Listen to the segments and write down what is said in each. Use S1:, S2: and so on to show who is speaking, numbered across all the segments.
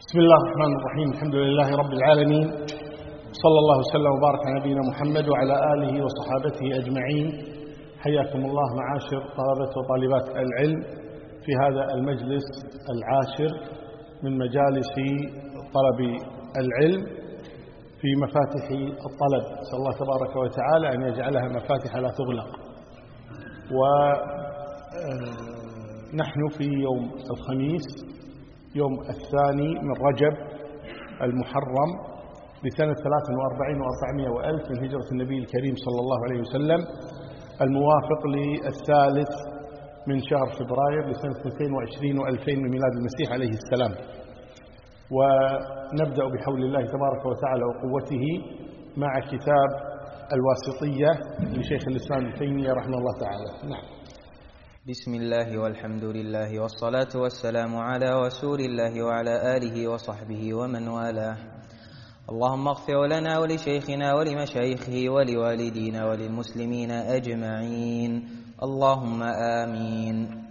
S1: بسم الله الرحمن الرحيم. الحمد لله رب العالمين. صلى الله وسلم وبارك على نبينا محمد وعلى آله وصحابته أجمعين. حياكم الله معاشر طلبة وطالبات العلم في هذا المجلس العاشر من مجالس طلب العلم في مفاتح الطلب. نسأل الله تبارك وتعالى أن يجعلها مفاتح لا تغلق. ونحن في يوم الخميس يوم الثاني من رجب المحرم لسنة 43 و400 وألف من هجرة النبي الكريم صلى الله عليه وسلم الموافق للثالث من شهر فبراير لسنة 220 و2000 من ميلاد المسيح عليه السلام. ونبدأ بحول الله تبارك وتعالى وقوته مع كتاب الواسطية لشيخ الإسلام ابن تيمية رحمه الله تعالى. نعم.
S2: بسم الله والحمد لله والصلاة والسلام على رسول الله وعلى آله وصحبه ومن والاه. اللهم اغفر لنا ولشيخنا ولمشايخه ولوالدينا وللمسلمين أجمعين. اللهم آمين.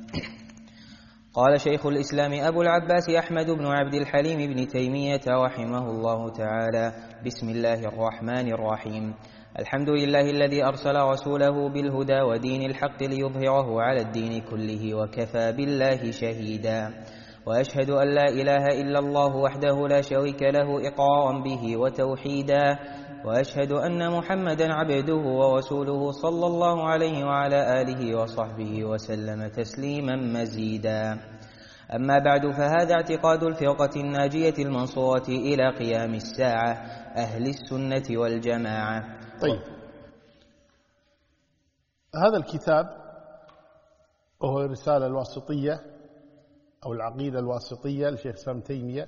S2: قال شيخ الإسلام أبو العباس أحمد بن عبد الحليم بن تيمية رحمه الله تعالى. بسم الله الرحمن الرحيم. الحمد لله الذي أرسل رسوله بالهدى ودين الحق ليظهره على الدين كله وكفى بالله شهيدا. وأشهد أن لا إله إلا الله وحده لا شريك له إقرارا به وتوحيدا. وأشهد أن محمدا عبده ورسوله صلى الله عليه وعلى آله وصحبه وسلم تسليما مزيدا. أما بعد فهذا اعتقاد الفرقة الناجية المنصورة إلى قيام الساعة أهل السنة والجماعة.
S1: طيب. هذا الكتاب وهو الرسالة الواسطية أو العقيدة الواسطية لشيخ سام تيمية.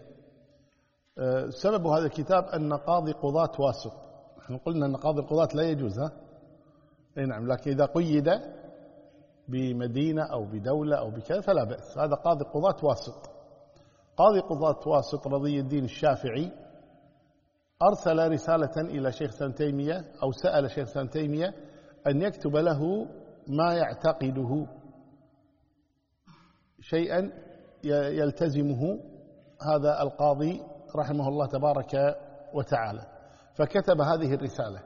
S1: سبب هذا الكتاب أن قاضي قضاة واسط. نحن قلنا أن قاضي القضاة لا يجوز ها؟ أي نعم لكن إذا قيد بمدينة أو بدولة أو بكذا فلا بأس. هذا قاضي قضاة واسط. قاضي قضاة واسط رضي الدين الشافعي أرسل رسالة إلى شيخ سان تيمية أو سأل شيخ سان تيمية أن يكتب له ما يعتقده شيئا يلتزمه هذا القاضي رحمه الله تبارك وتعالى فكتب هذه الرسالة.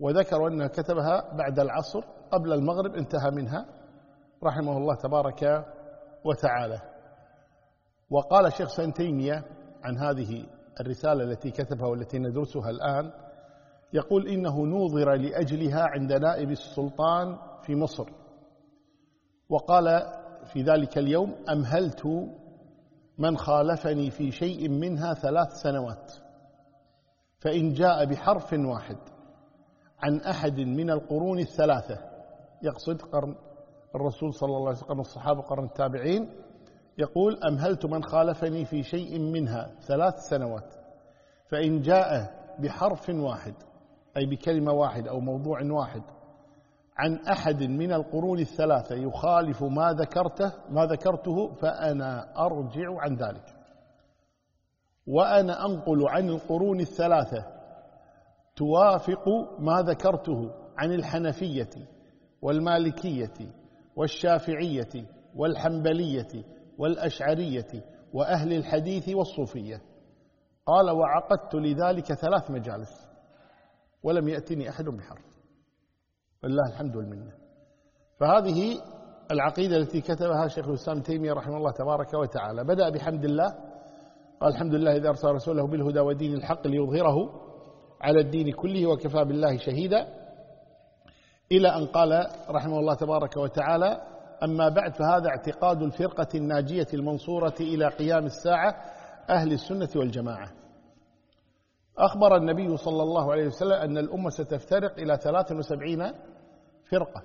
S1: وذكر أنه كتبها بعد العصر قبل المغرب انتهى منها رحمه الله تبارك وتعالى. وقال شيخ سان تيمية عن هذه الرسالة التي كتبها والتي ندرسها الآن يقول إنه نوظر لأجلها عند نائب السلطان في مصر وقال في ذلك اليوم أمهلت من خالفني في شيء منها ثلاث سنوات فإن جاء بحرف واحد عن أحد من القرون الثلاثة يقصد قرن الرسول صلى الله عليه وسلم الصحابة قرن التابعين يقول أمهلت من خالفني في شيء منها ثلاث سنوات فإن جاء بحرف واحد أي بكلمة واحد أو موضوع واحد عن أحد من القرون الثلاثة يخالف ما ذكرته ما ذكرته فأنا أرجع عن ذلك. وأنا أنقل عن القرون الثلاثة توافق ما ذكرته عن الحنفية والمالكية والشافعية والحنبلية والأشعرية وأهل الحديث والصوفية. قال وعقدت لذلك ثلاث مجالس ولم يأتني أحد بحرف. والله الحمد والمنة. فهذه العقيدة التي كتبها شيخ الإسلام تيمية رحمه الله تبارك وتعالى. بدأ بحمد الله قال الحمد لله إذا أرسل رسوله بالهدى ودين الحق ليظهره على الدين كله وكفى بالله شهيدا إلى أن قال رحمه الله تبارك وتعالى أما بعد فهذا اعتقاد الفرقة الناجية المنصورة إلى قيام الساعة أهل السنة والجماعة. أخبر النبي صلى الله عليه وسلم أن الأمة ستفترق إلى 73 فرقة.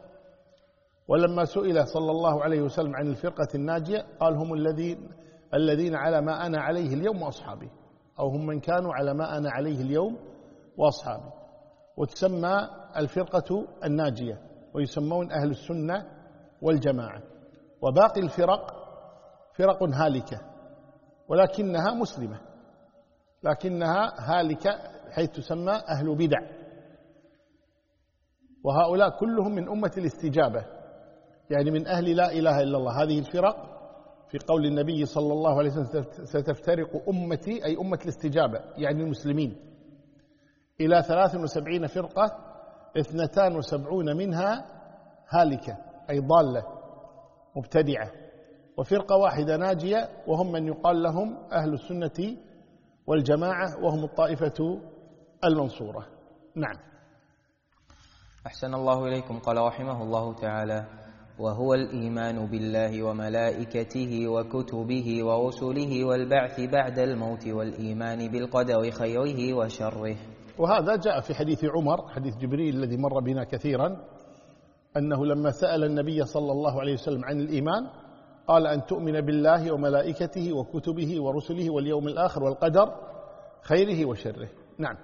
S1: ولما سئل صلى الله عليه وسلم عن الفرقة الناجية قال هم الذين الذين على ما أنا عليه اليوم وأصحابي. أو هم من كانوا على ما أنا عليه اليوم وأصحابي. وتسمى الفرقة الناجية ويسمون أهل السنة والجماعة. وباقي الفرق فرق هالكة ولكنها مسلمة. لكنها هالكة حيث تسمى أهل بدع. وهؤلاء كلهم من أمة الاستجابة. يعني من أهل لا إله إلا الله. هذه الفرق في قول النبي صلى الله عليه وسلم ستفترق أمتي أي أمة الاستجابة يعني المسلمين. إلى 73 فرقة 72 منها هالكة أي ضالة مبتدعة. وفرقة واحدة ناجية وهم من يقال لهم أهل السنة والجماعة وهم الطائفة المنصورة. نعم.
S2: أحسن الله إليكم. قال رحمه الله تعالى وهو الإيمان بالله وملائكته وكتبه ورسله والبعث بعد الموت والإيمان بالقدر خيره وشره.
S1: وهذا جاء في حديث عمر حديث جبريل الذي مر بنا كثيرا أنه لما سأل النبي صلى الله عليه وسلم عن الإيمان قال أن تؤمن بالله وملائكته وكتبه ورسله واليوم الآخر والقدر خيره وشره. نعم.